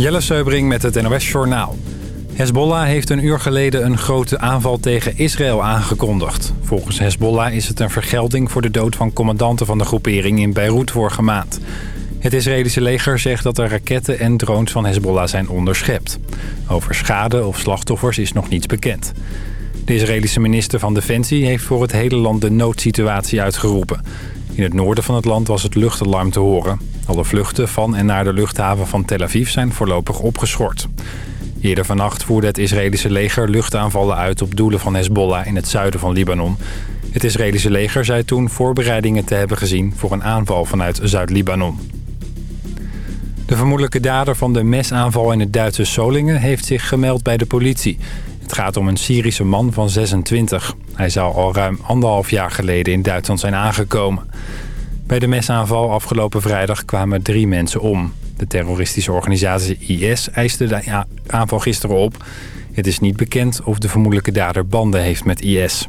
Jelle Seubring met het NOS Journaal. Hezbollah heeft een uur geleden een grote aanval tegen Israël aangekondigd. Volgens Hezbollah is het een vergelding voor de dood van commandanten van de groepering in Beirut vorige maand. Het Israëlische leger zegt dat er raketten en drones van Hezbollah zijn onderschept. Over schade of slachtoffers is nog niets bekend. De Israëlische minister van Defensie heeft voor het hele land de noodsituatie uitgeroepen. In het noorden van het land was het luchtalarm te horen. Alle vluchten van en naar de luchthaven van Tel Aviv zijn voorlopig opgeschort. Eerder vannacht voerde het Israëlische leger luchtaanvallen uit op doelen van Hezbollah in het zuiden van Libanon. Het Israëlische leger zei toen voorbereidingen te hebben gezien voor een aanval vanuit Zuid-Libanon. De vermoedelijke dader van de mesaanval in het Duitse Solingen heeft zich gemeld bij de politie. Het gaat om een Syrische man van 26. Hij zou al ruim anderhalf jaar geleden in Duitsland zijn aangekomen. Bij de mesaanval afgelopen vrijdag kwamen drie mensen om. De terroristische organisatie IS eiste de aanval gisteren op. Het is niet bekend of de vermoedelijke dader banden heeft met IS.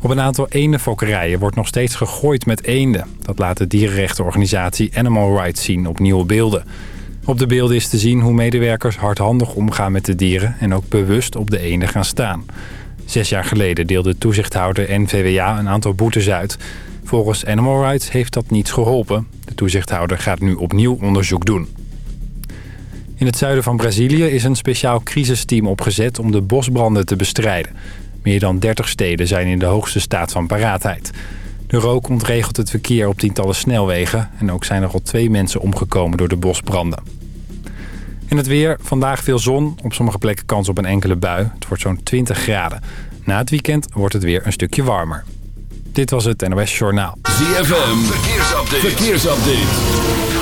Op een aantal eendenfokkerijen wordt nog steeds gegooid met eenden. Dat laat de dierenrechtenorganisatie Animal Rights zien op nieuwe beelden. Op de beelden is te zien hoe medewerkers hardhandig omgaan met de dieren... en ook bewust op de eenden gaan staan. Zes jaar geleden deelde toezichthouder NVWA een aantal boetes uit. Volgens Animal Rights heeft dat niets geholpen. De toezichthouder gaat nu opnieuw onderzoek doen. In het zuiden van Brazilië is een speciaal crisisteam opgezet om de bosbranden te bestrijden. Meer dan 30 steden zijn in de hoogste staat van paraatheid. De rook ontregelt het verkeer op tientallen snelwegen... en ook zijn er al twee mensen omgekomen door de bosbranden. In het weer, vandaag veel zon, op sommige plekken kans op een enkele bui. Het wordt zo'n 20 graden. Na het weekend wordt het weer een stukje warmer. Dit was het NOS Journaal. ZFM, verkeersupdate. verkeersupdate.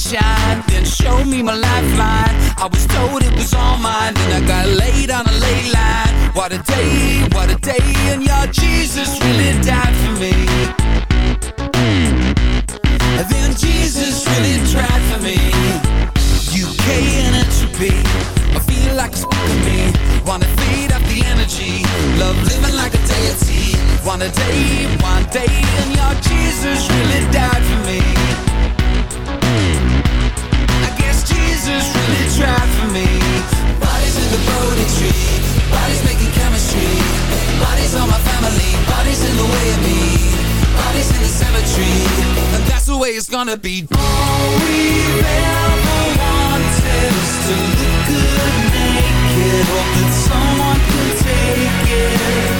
Sunshine, then showed me my lifeline. I was told it was all mine, then I got laid on a ley line. What a day, what a day, and your Jesus really died for me. And then Jesus really tried for me. UK and entropy, I feel like it's me. Wanna feed up the energy, love living like a deity. One a day, one day, and your Jesus really died for me. It's gonna be. All we ever wanted is to look good naked. Hope that someone can take it.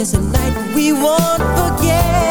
this a night we won't forget.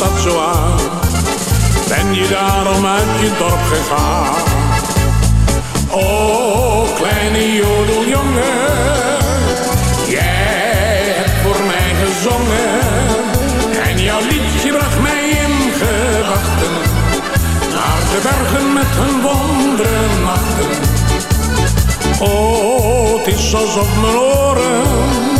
dat zo? Ben je daarom uit je dorp gegaan? oh, kleine jodeljongen, jij hebt voor mij gezongen. En jouw liedje bracht mij in gedachten. Naar de bergen met hun wonderen nachten. Oh, het is alsof mijn oren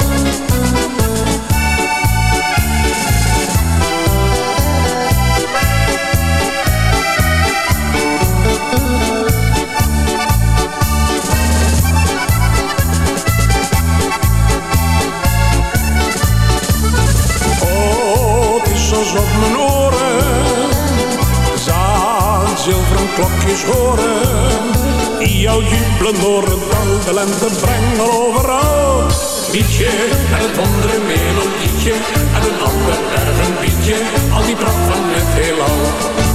klokjes horen. Die jou jubelen door het de lente brengen overal. Mietje, en het andere melodietje, en een ander erg een bietje, al die pracht van het heelal.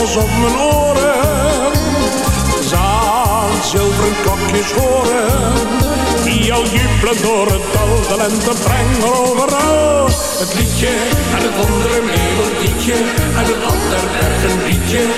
als op mijn oren. Zaan zilveren kokjes horen. Die al jubelen door het dal. De lente brengen overal. Het liedje en het andere liedje, En het ander berg een liedje.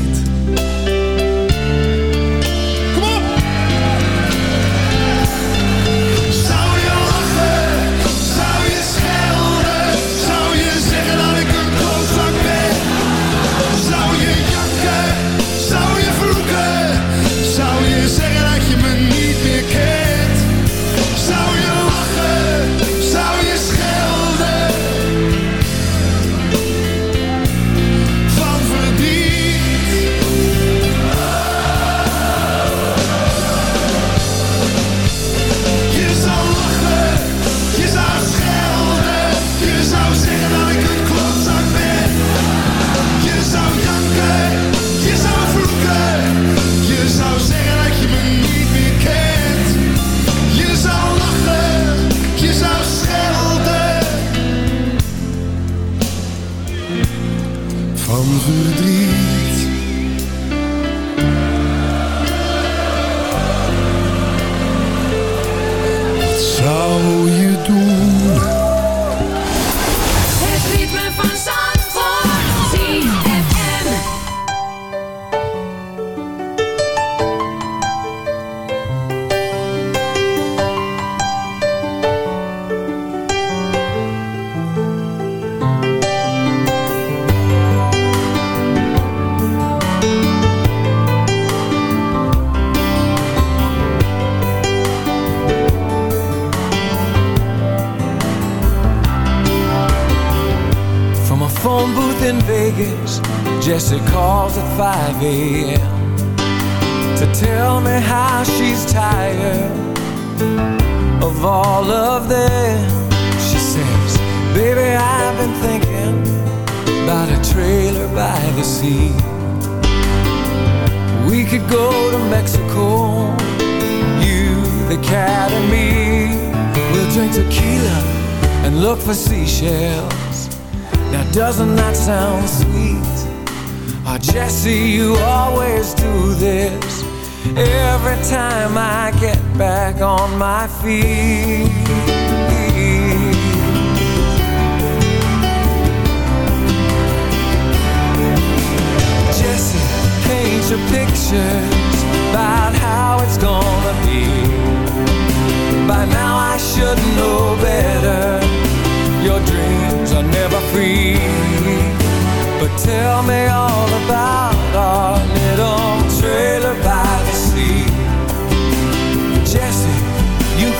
away my feet. Jesse, paint your pictures about how it's gonna be. By now I should know better. Your dreams are never free. But tell me all about our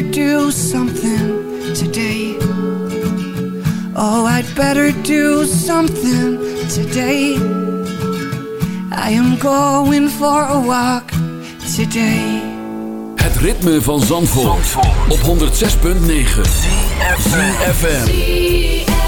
better do something today. Oh, I'd better do something today. I am going for a walk today. Het ritme van Zandvoort, Zandvoort. op 106.9 FM.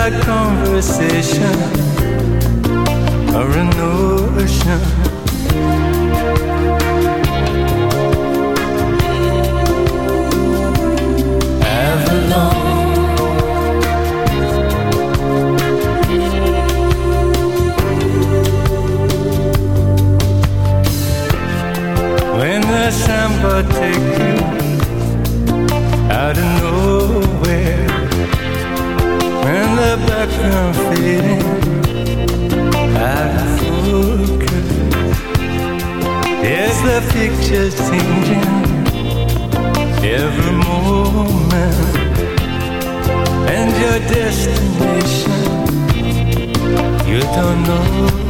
that conversation or an ocean. Avalon. When the samba take you out of nowhere. from fading out of focus. Is the picture changing every moment? And your destination, you don't know.